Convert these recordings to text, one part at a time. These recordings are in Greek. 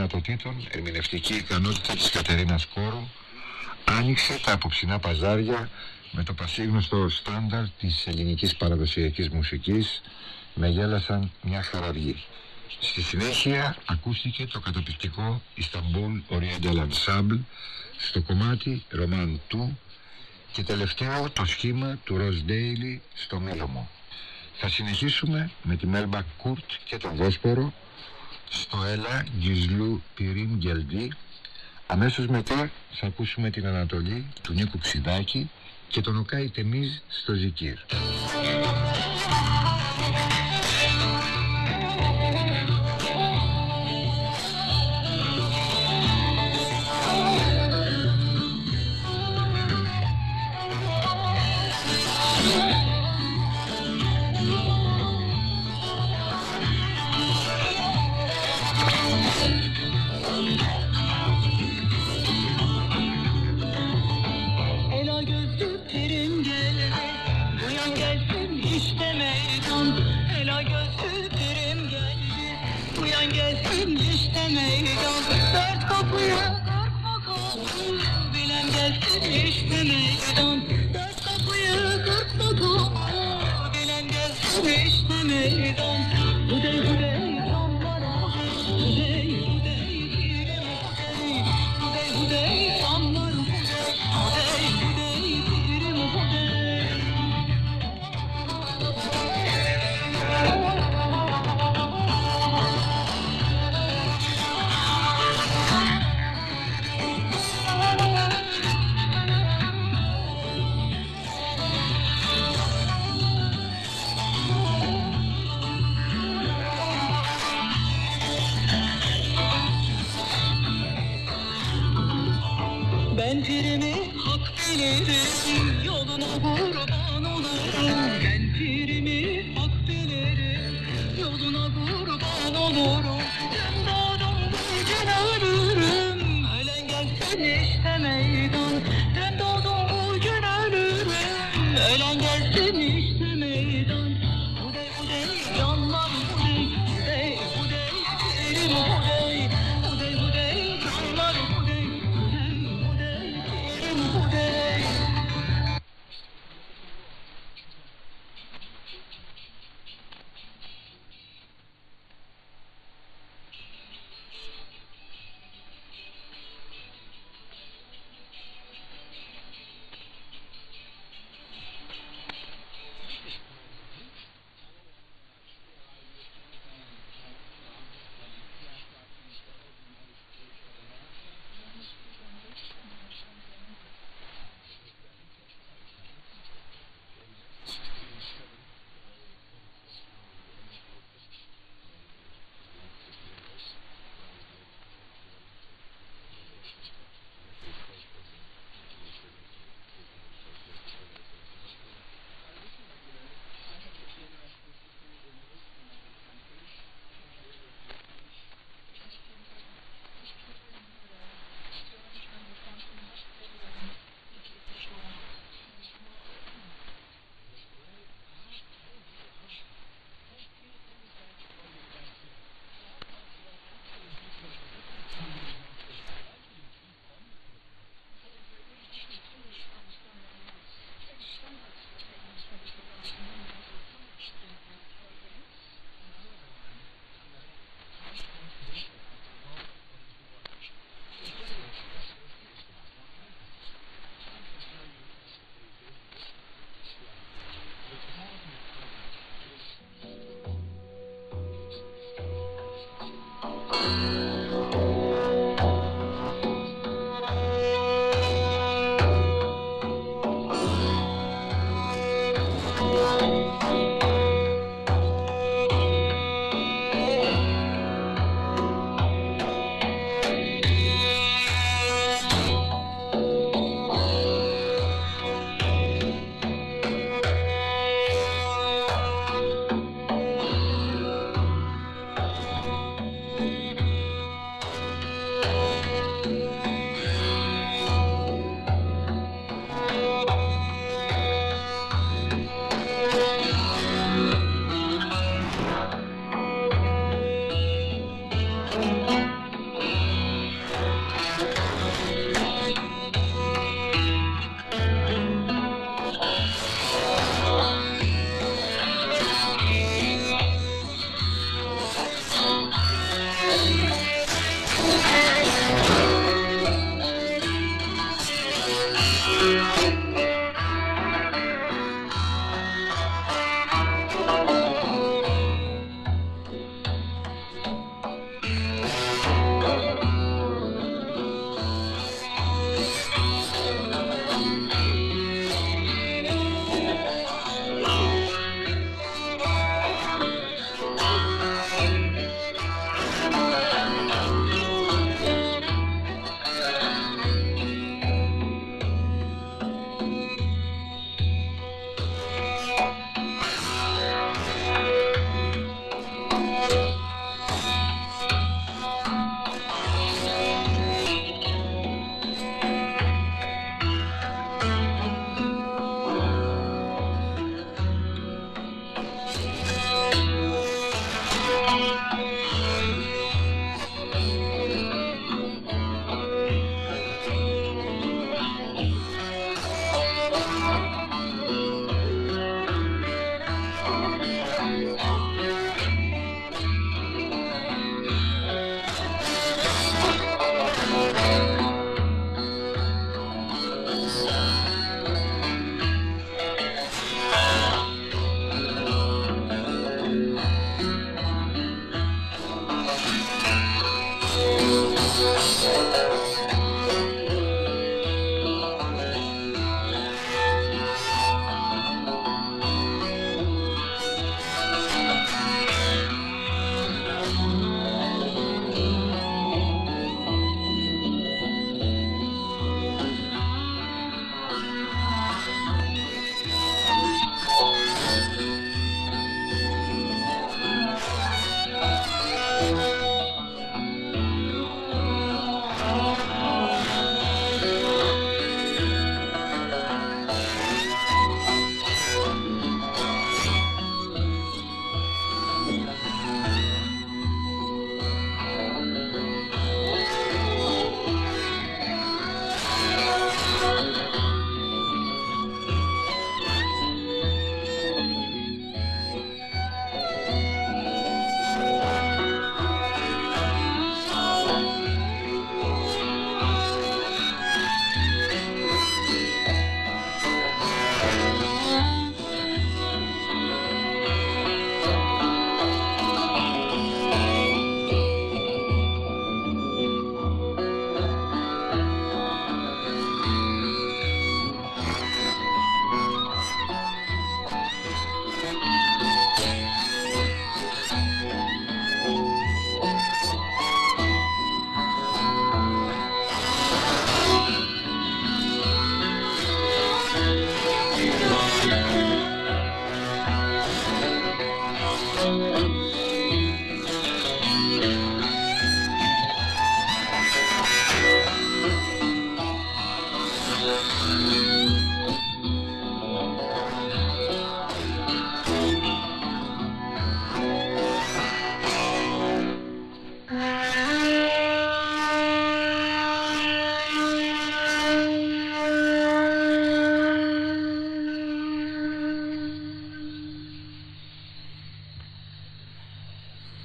δυνατοτήτων ερμηνευτική ικανότητα της Κατερίνας Κόρου άνοιξε τα απόψινά παζάρια με το πασίγνωστο στάνταρ της ελληνικής παραδοσιακής μουσικής με γέλασαν μια χαραυγή. Στη συνέχεια ακούστηκε το καταπληκτικό Istanbul Oriental Ensemble στο κομμάτι Roman 2 και τελευταίο το σχήμα του Ροζ Daily στο Μήλωμο. Θα συνεχίσουμε με τη Μέλμπα Κουρτ και τον Βόσπορο στο Έλα Γκυζλού Πυρίμ Γκελντή. Αμέσως μετά θα ακούσουμε την Ανατολή του Νίκου Ψιδάκη και τον Οκάι Τεμίζ στο Ζικύρ.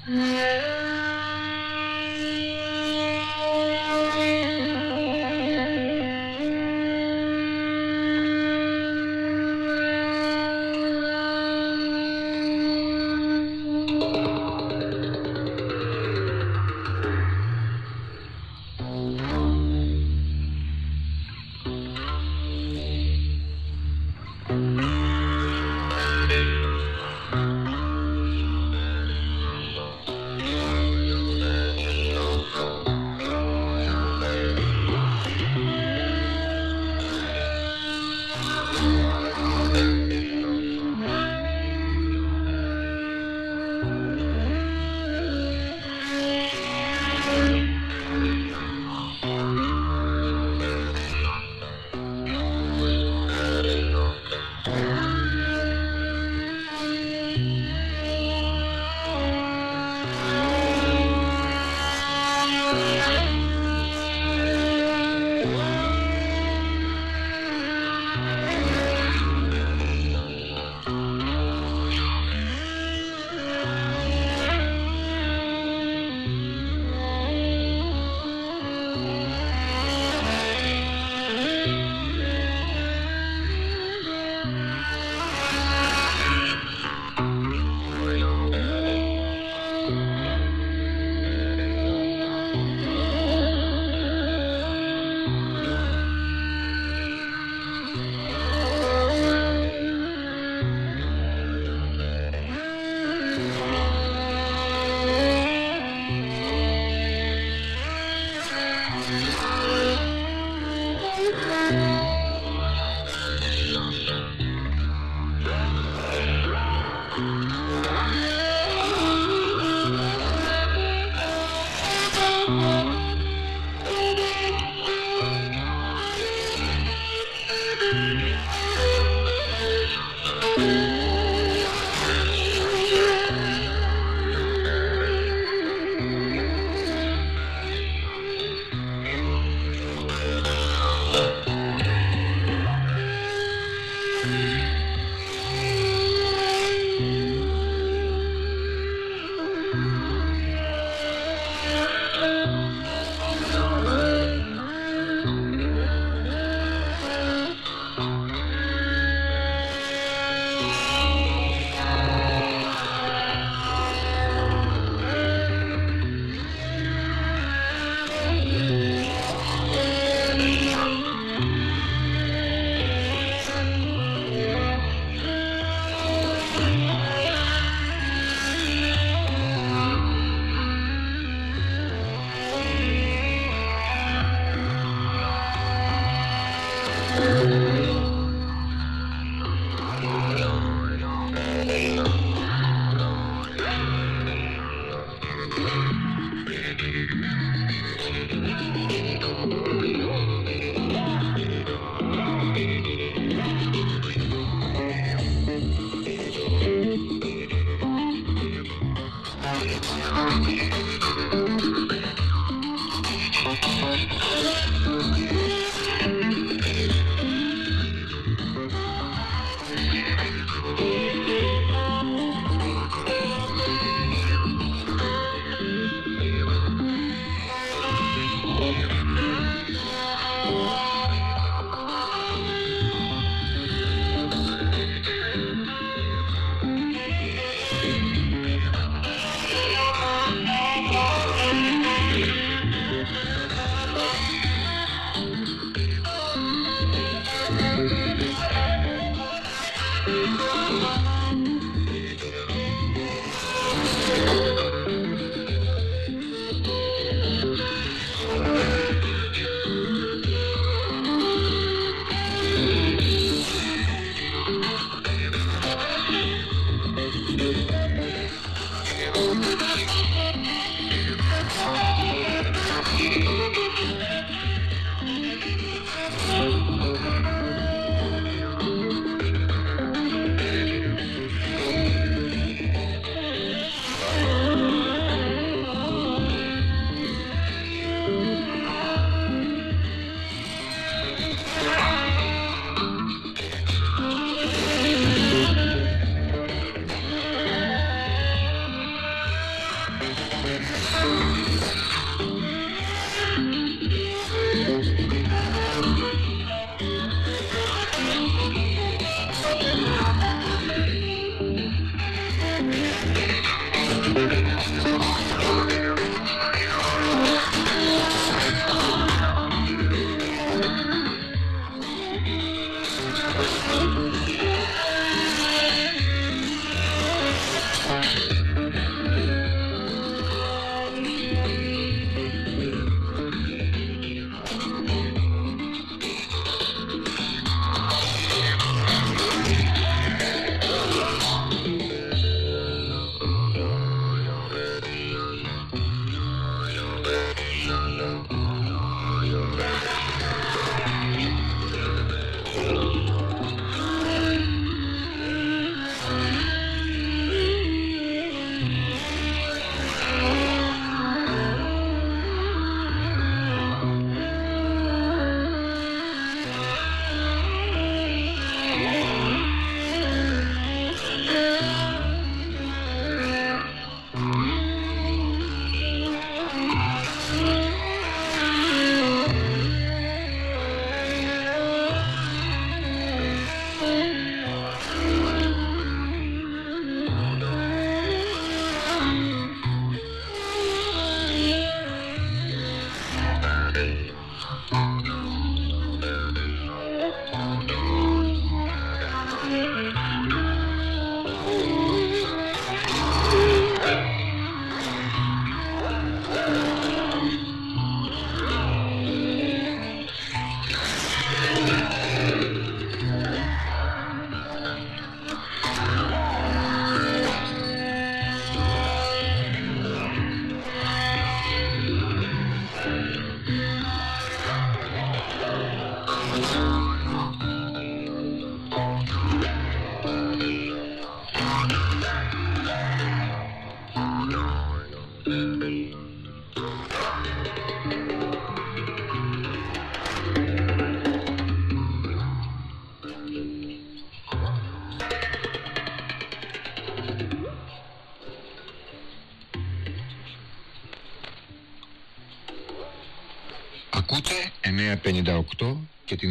Mm-hmm.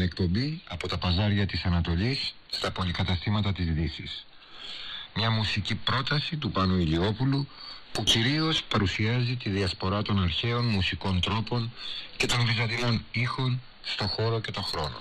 Εκπομπή από τα παζάρια της Ανατολής στα πολυκαταστήματα της Δύσης. Μια μουσική πρόταση του Πάνου Ηλιόπουλου που κυρίως παρουσιάζει τη διασπορά των αρχαίων μουσικών τρόπων και των βυζαντινών ήχων στο χώρο και το χρόνο.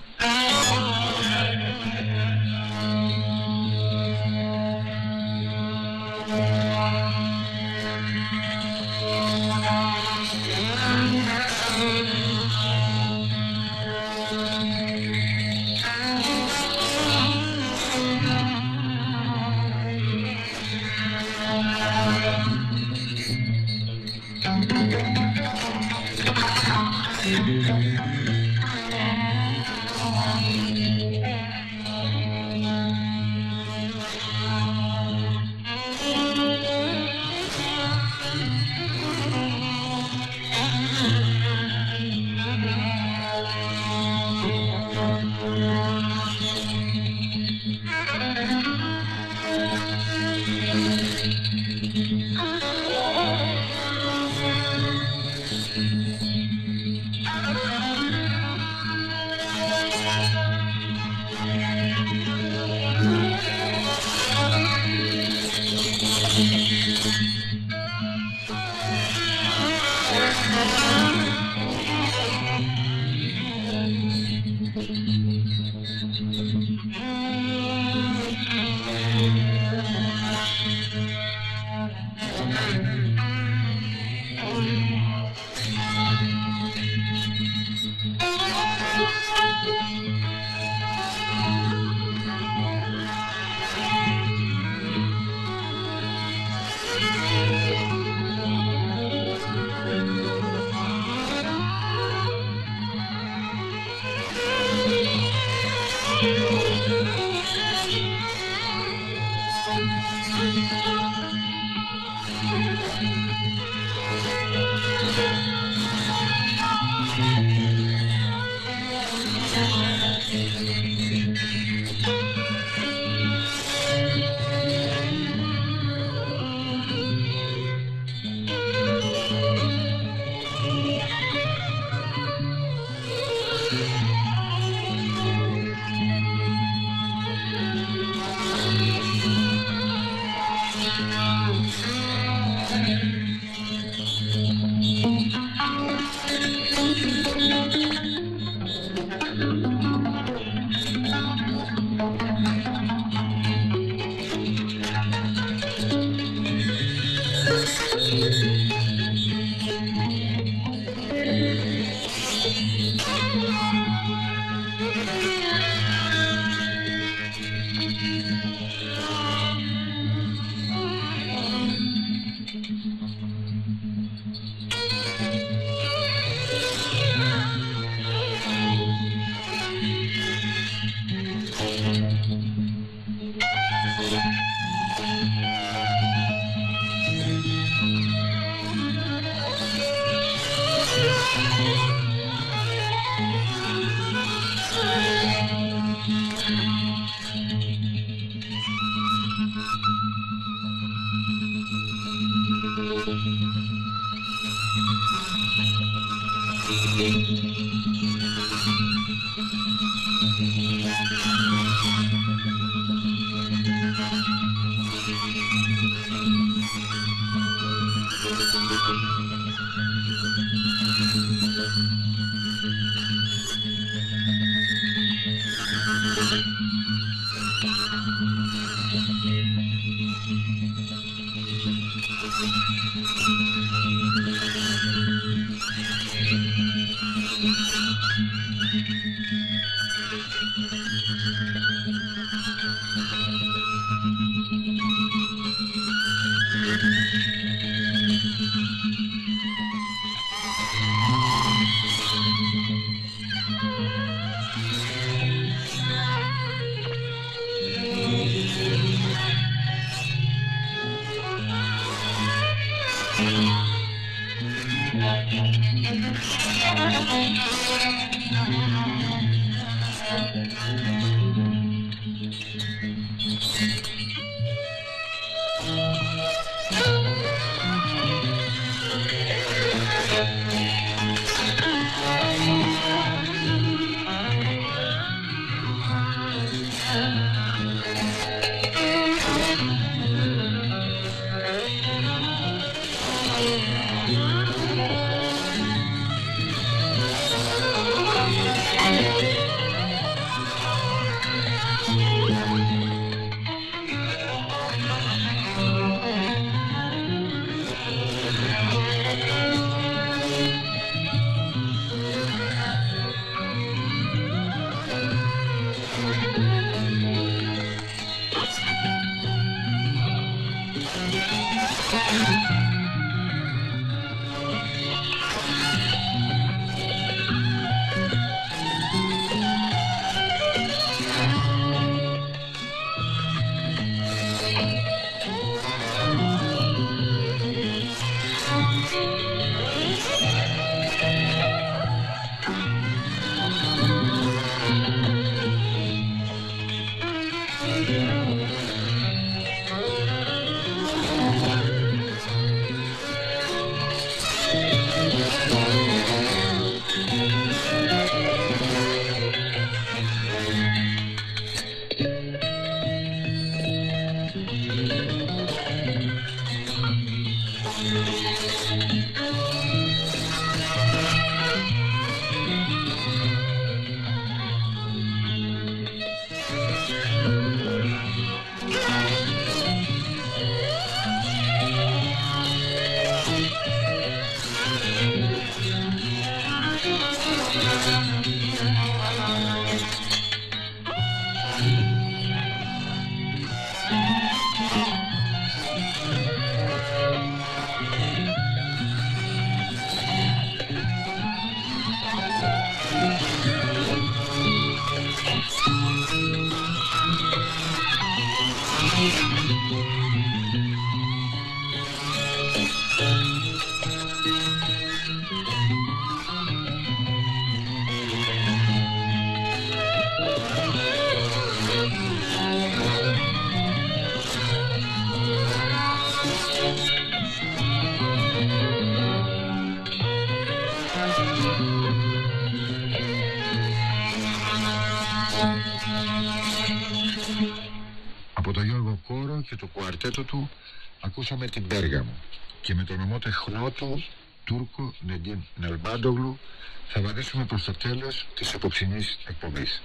Ακούσαμε την Πέργαμο και με τον ομό τεχνότου Τούρκο Νεντίν Ναλμπάντογλου θα βαδίσουμε προς το τέλος της απόψινής εκπομπής.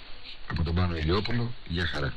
Από τον Πάνο Ηλιόπουλο, για χαρά.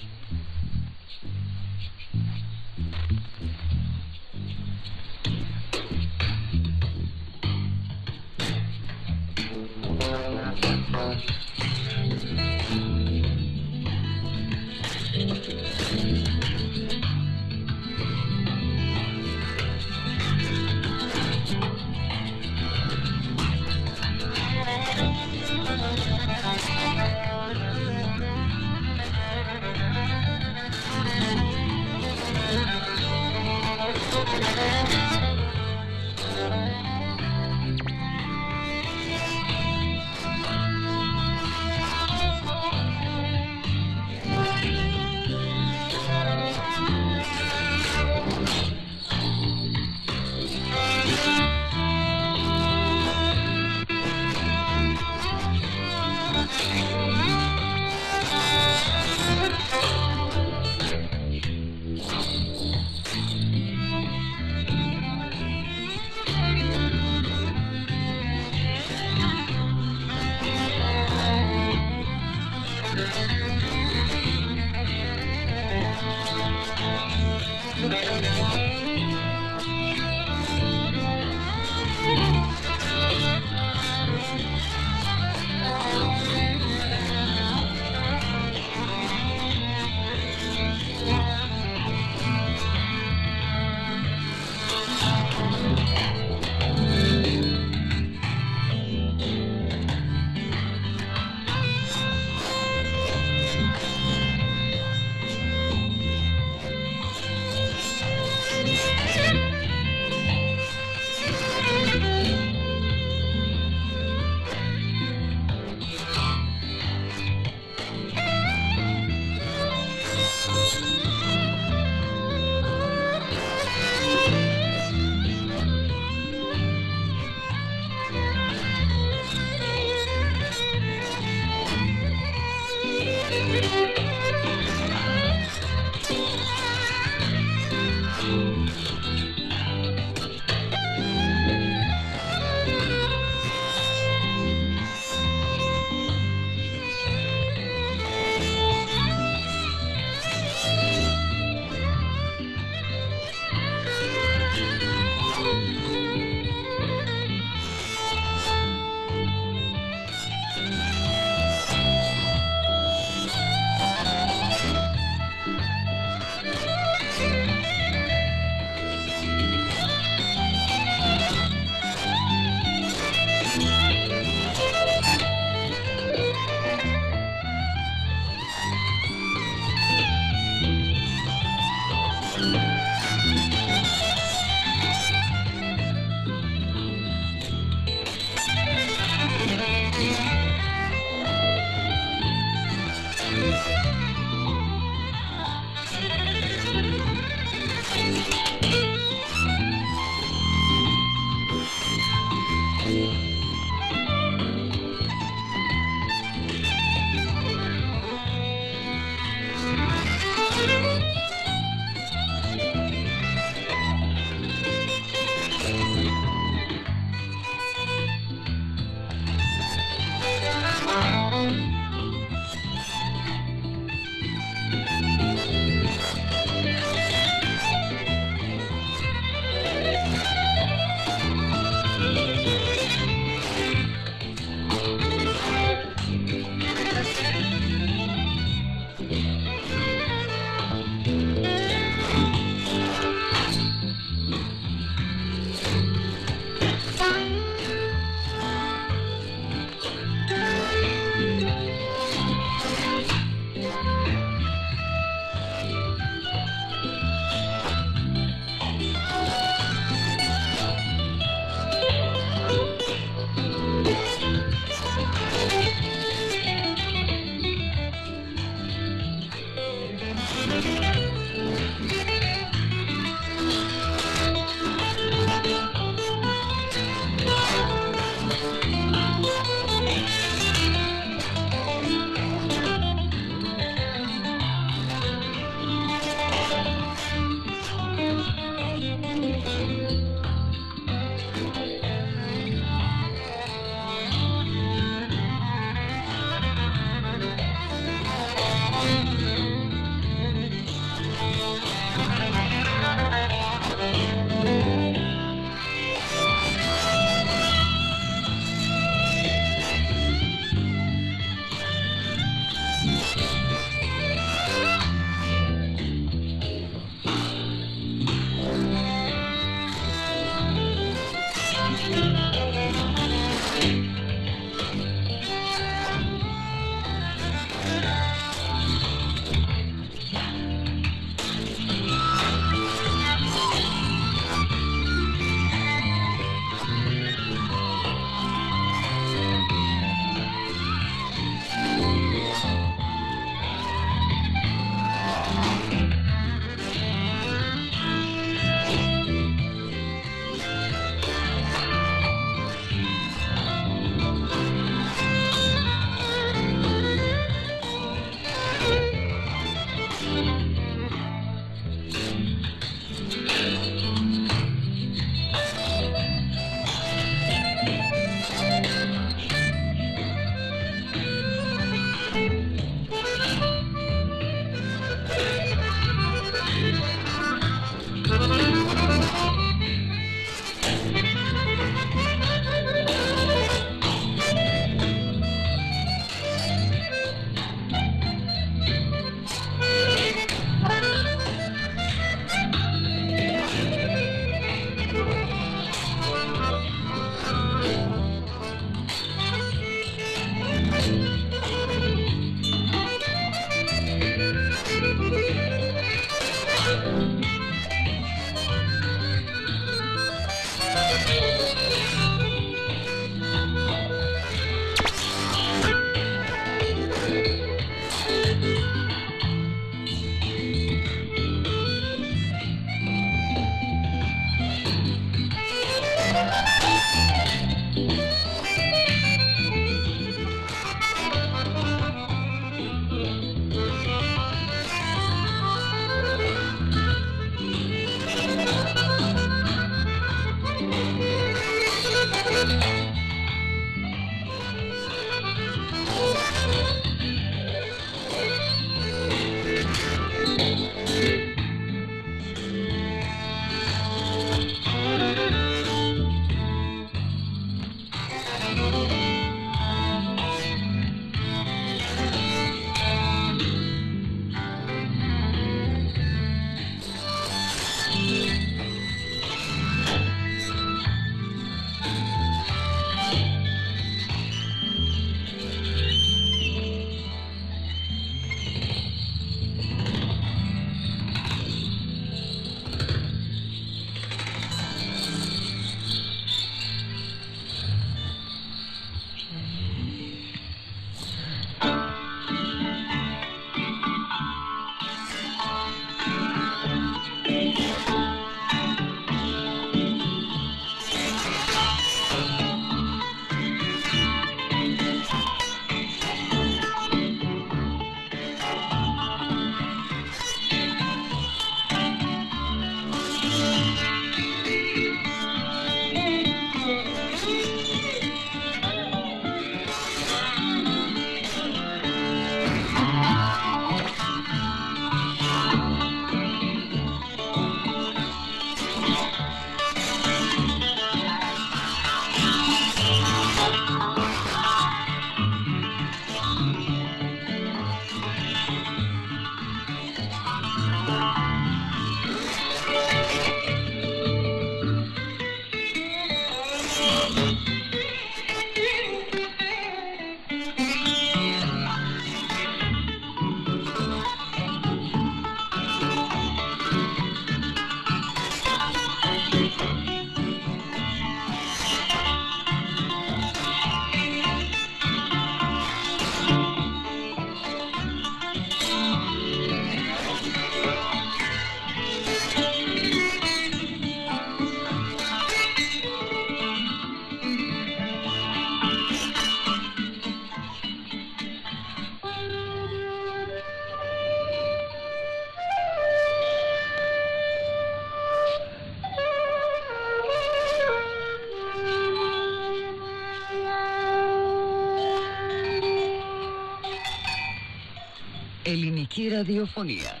ΕΡΤ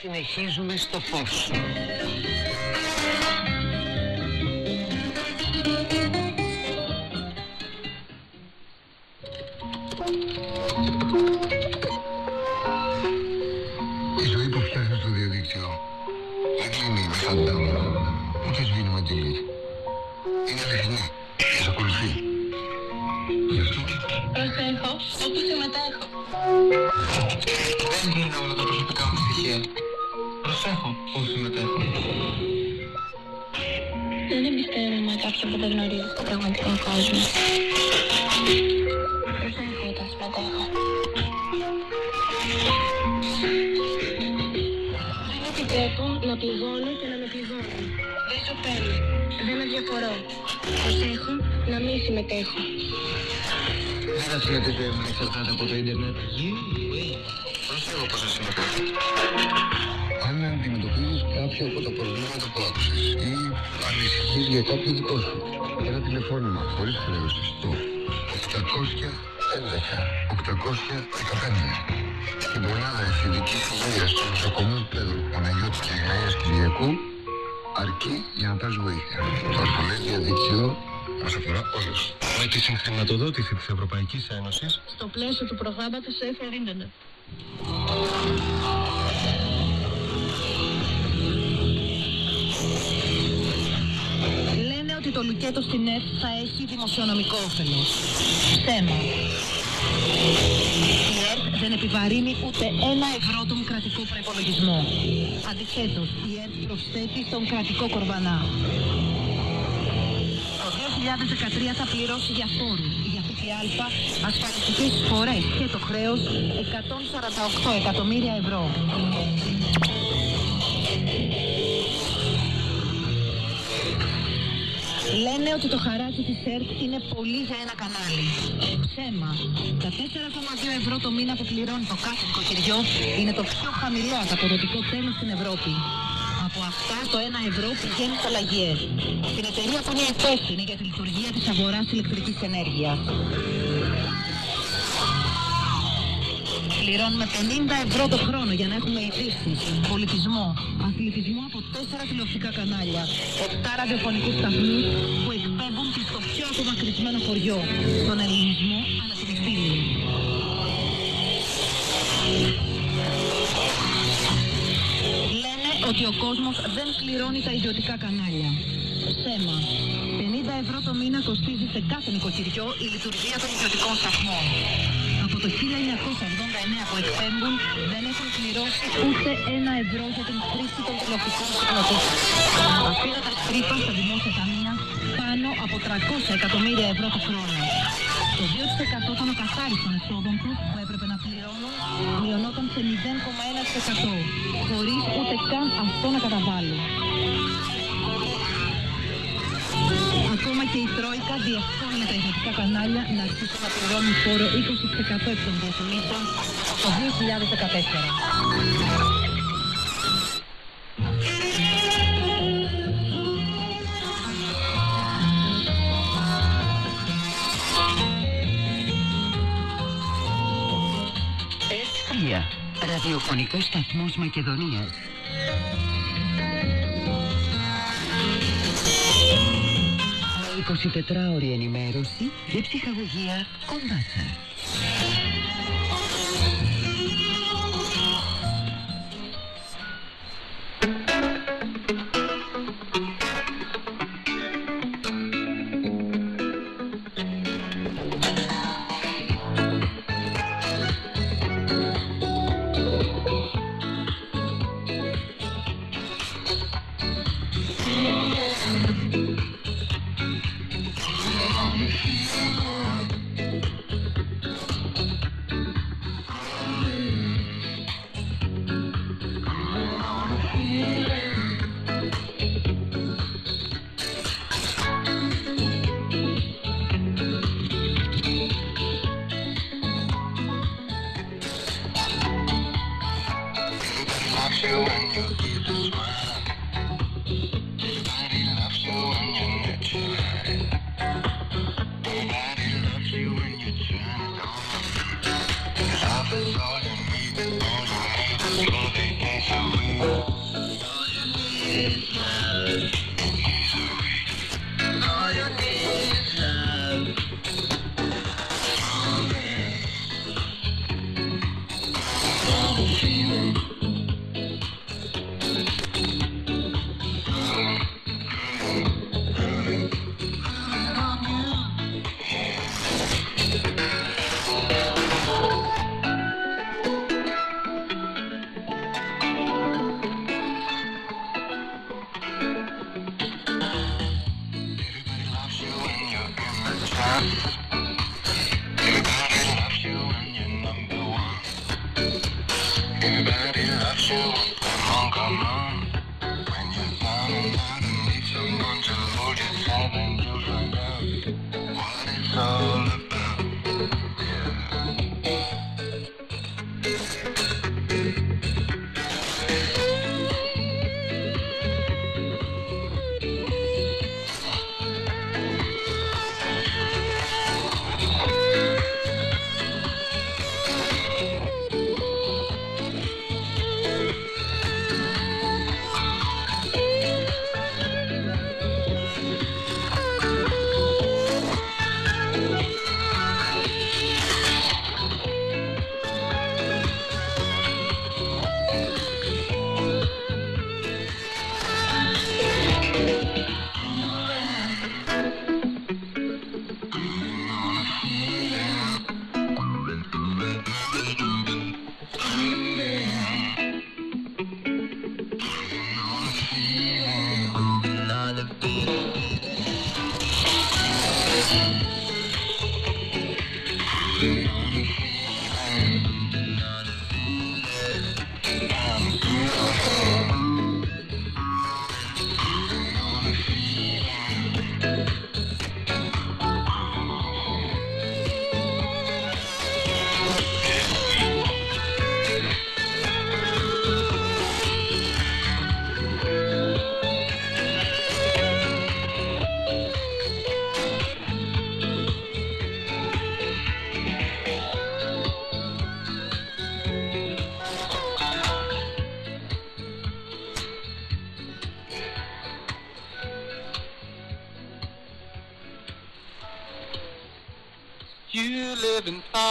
συνεχίζουμε στο φως. Η ζωή που φτιάχνεις στο διαδίκτυο δεν κλείνει με shutdown, ούτε σβήνει με delete. Είναι αληθινή. Και σε ακολουθεί. Γι' αυτό Προσέχω όπου συμμετέχω. Δεν δίνω όλα τα προσωπικά μου στοιχεία. Προσέχω που συμμετέχω. Δεν εμπιστεύομαι κάποιον που δεν γνωρίζει τον πραγματικό κόσμο. Προσέχω όταν συμμετέχω. Δεν επιτρέπω να πληγώνω και να με πληγώνω. Δεν σου παίρνω. Δεν αδιαφορώ. Προσέχω να μην συμμετέχω. Δεν αφήνω τη ζωή μου να εξαρτάται από το ίντερνετ. Προσέχω πώς θα συμμετέχω. Αν αντιμετωπίζεις κάποιο από τα προβλήματα που άκουσες ή ανησυχείς για κάποιο δικό σου, ένα τηλεφώνημα χωρίς χρέωση στο 811 815 στην μονάδα ευθυντικής υγείας του νοσοκομείου Πέδρου Παναγιώτης και Αγίας Κυριακού αρκεί για να πάρεις βοήθεια. Το ασφαλές διαδίκτυο μας αφορά όλους. Με τη συγχρηματοδότηση της Ευρωπαϊκής Ένωσης Στο πλαίσιο του προγράμματος Safer ότι το λουκέτο στην ΕΡΤ θα έχει δημοσιονομικό όφελος. Θέμα. Η ΕΡΤ δεν επιβαρύνει ούτε ένα ευρώ τον κρατικό προπολογισμό. Αντιθέτως, η ΕΡΤ προσθέτει στον κρατικό κορβανά. Το 2013 θα πληρώσει για φόρους, για ΦΠΑ, ασφαλιστικές εισφορές και το χρέος 148 εκατομμύρια ευρώ. Λένε ότι το χαράτσι της ΕΡΤ είναι πολύ για ένα κανάλι. Ψέμα. Τα 4,2 ευρώ το μήνα που πληρώνει το κάθε νοικοκυριό είναι το πιο χαμηλό ανταποδοτικό τέλος στην Ευρώπη. Από αυτά το 1 ευρώ πηγαίνει στο λαγιές. Στην εταιρεία που είναι υπεύθυνη για τη λειτουργία της αγοράς ηλεκτρικής ενέργειας. Πληρώνουμε 50 ευρώ το χρόνο για να έχουμε ειδήσει, πολιτισμό, αθλητισμό από 4 τηλεοπτικά κανάλια, 7 ραδιοφωνικούς σταθμούς που εκπέμπουν και στο πιο απομακρυσμένο χωριό, τον ελληνισμό αλλά την ευθύνη. Λένε ότι ο κόσμος δεν πληρώνει τα ιδιωτικά κανάλια. Θέμα. 50 ευρώ το μήνα κοστίζει σε κάθε νοικοκυριό η λειτουργία των ιδιωτικών σταθμών. Από το 1979 που εκπέμπουν δεν έχουν πληρώσει ούτε ένα ευρώ για την χρήση των τηλεοπτικών συχνοτήτων. Αφήνοντας τρύπα στα δημόσια ταμεία πάνω από 300 εκατομμύρια ευρώ το χρόνο. Το 2% των ακαθάριστων εσόδων τους που έπρεπε να πληρώνουν μειωνόταν σε 0,1% χωρίς ούτε καν αυτό να καταβάλουν. Ακόμα και η Τρόικα διευκόλυνε τα ιδιωτικά κανάλια να αρχίσουν να πληρώνουν φόρο 20% εκ των διαφημίσεων το 2014. Ραδιοφωνικός σταθμός Μακεδονίας. Με 24 ώρη ενημέρωση και ψυχαγωγία κοντά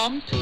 Tom.